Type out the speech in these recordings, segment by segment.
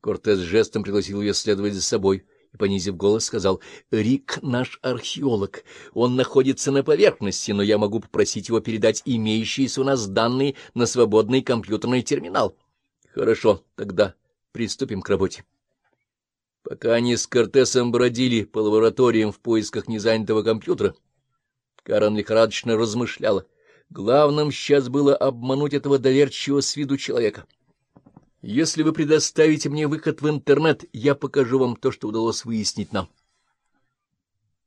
Кортес жестом пригласил ее следовать за собой и, понизив голос, сказал, — Рик наш археолог. Он находится на поверхности, но я могу попросить его передать имеющиеся у нас данные на свободный компьютерный терминал. — Хорошо, тогда приступим к работе. Пока они с Кортесом бродили по лабораториям в поисках незанятого компьютера, Карен лихорадочно размышляла. Главным сейчас было обмануть этого доверчивого с виду человека. Если вы предоставите мне выход в интернет, я покажу вам то, что удалось выяснить нам.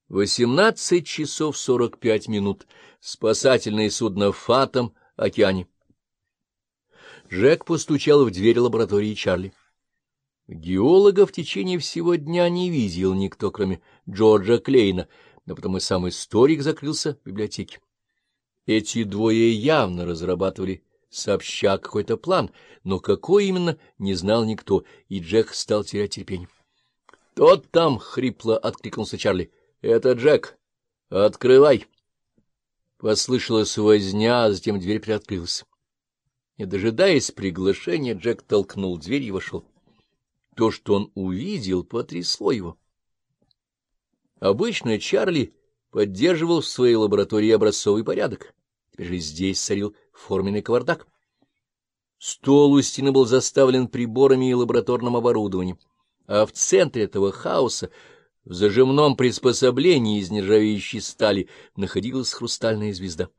Восемнадцать часов сорок пять минут. Спасательное судно «Фатом» океане. Джек постучал в дверь лаборатории Чарли. Геолога в течение всего дня не видел никто, кроме Джорджа Клейна, но потом и сам историк закрылся в библиотеке. Эти двое явно разрабатывали сообща какой-то план, но какой именно, не знал никто, и Джек стал терять терпение. — Кто там? — хрипло откликнулся Чарли. — Это Джек. — Открывай. Послышалась возня, а затем дверь приоткрылась. Не дожидаясь приглашения, Джек толкнул дверь и вошел. То, что он увидел, потрясло его. Обычно Чарли поддерживал в своей лаборатории образцовый порядок. Теперь же здесь царил форменный кавардак. Стол у стены был заставлен приборами и лабораторным оборудованием, а в центре этого хаоса, в зажимном приспособлении из нержавеющей стали, находилась хрустальная звезда.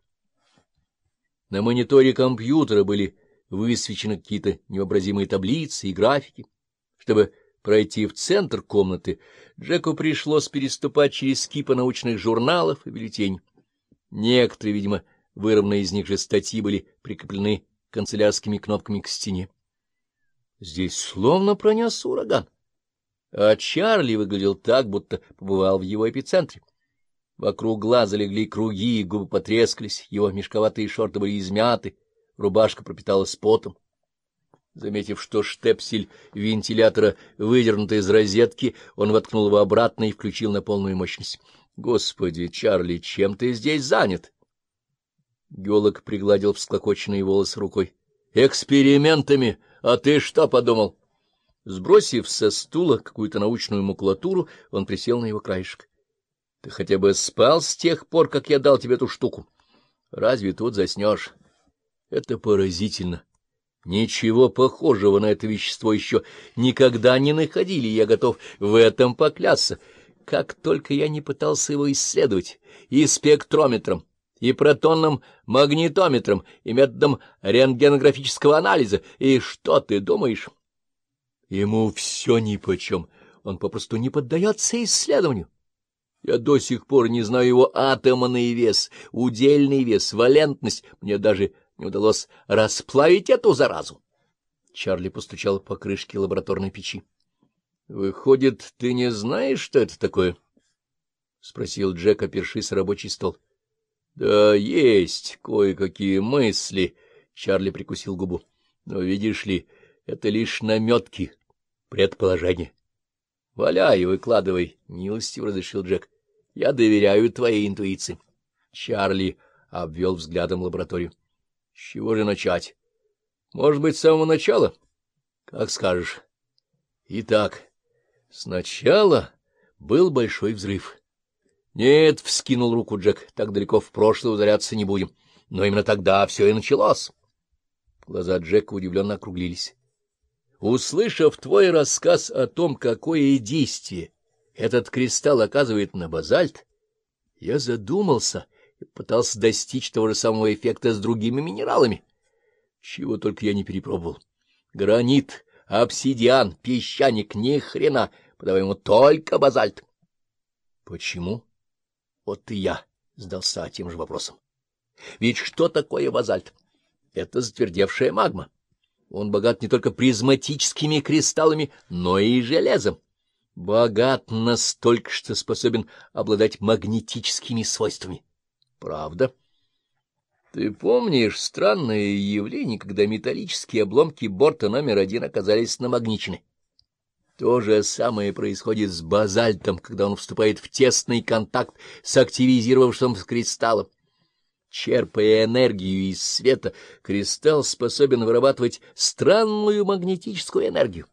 На мониторе компьютера были высвечены какие-то невообразимые таблицы и графики. Чтобы пройти в центр комнаты, Джеку пришлось переступать через кипы научных журналов и бюллетеней. Некоторые, видимо, вырванные из них же статьи были прикреплены канцелярскими кнопками к стене. Здесь словно пронес ураган. А Чарли выглядел так, будто побывал в его эпицентре. Вокруг глаза легли круги, губы потрескались, его мешковатые шорты были измяты, рубашка пропиталась потом. Заметив, что штепсель вентилятора выдернут из розетки, он воткнул его обратно и включил на полную мощность. — Господи, Чарли, чем ты здесь занят? Геолог пригладил всклокоченные волосы рукой. — Экспериментами! А ты что подумал? Сбросив со стула какую-то научную макулатуру, он присел на его краешек. — Ты хотя бы спал с тех пор, как я дал тебе эту штуку? Разве тут заснешь? Это поразительно. Ничего похожего на это вещество еще никогда не находили, я готов в этом поклясться. Как только я не пытался его исследовать, и спектрометром, и протонным магнитометром, и методом рентгенографического анализа. И что ты думаешь? Ему все нипочем, он попросту не поддается исследованию. Я до сих пор не знаю его атомный вес, удельный вес, валентность. Мне даже не удалось расплавить эту заразу. Чарли постучал по крышке лабораторной печи. — Выходит, ты не знаешь, что это такое? — спросил Джек, опершись рабочий стол. — Да есть кое-какие мысли, — Чарли прикусил губу. — Но, видишь ли, это лишь наметки, предположения. — Валяй, выкладывай, — милостиво разрешил Джек. — Я доверяю твоей интуиции. Чарли обвел взглядом лабораторию. — С чего же начать? — Может быть, с самого начала? — Как скажешь. — Итак, сначала был большой взрыв. — Нет, — вскинул руку Джек, — так далеко в прошлое ударяться не будем. Но именно тогда все и началось. Глаза Джека удивленно округлились. Услышав твой рассказ о том, какое действие этот кристалл оказывает на базальт, я задумался и пытался достичь того же самого эффекта с другими минералами. Чего только я не перепробовал. Гранит, обсидиан, песчаник, ни хрена, подавай ему только базальт. Почему? Вот и я сдался тем же вопросом. Ведь что такое базальт? Это затвердевшая магма. Он богат не только призматическими кристаллами, но и железом. Богат настолько, что способен обладать магнетическими свойствами. Правда? Ты помнишь странное явление, когда металлические обломки борта номер один оказались намагничены? То же самое происходит с базальтом, когда он вступает в тесный контакт с активизировавшимся кристаллом. Черпая энергию из света, кристалл способен вырабатывать странную магнетическую энергию.